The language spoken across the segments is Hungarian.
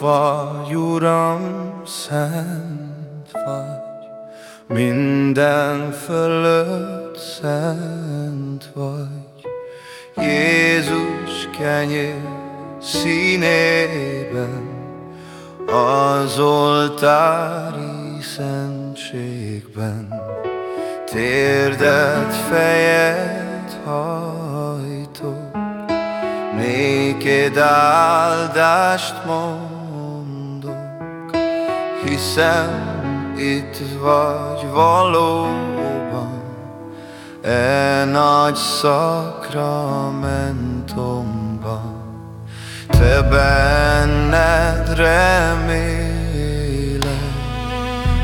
vagy, Uram, szent vagy, minden fölött szent vagy. Jézus kenyér színében, az oltári szentségben, térdet fejed hajtó, Néked áldást mondok, hiszem itt vagy valóban, e nagy szakramentumban. Te benned remélek,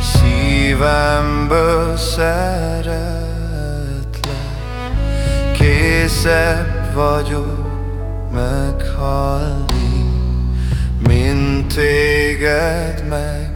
szívemből szeretlek, készebb vagyok meghalni, mint téged meg